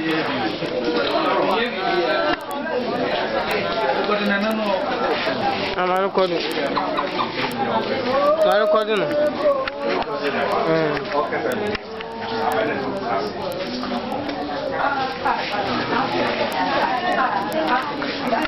I'm recording. So I'm recording. Mm.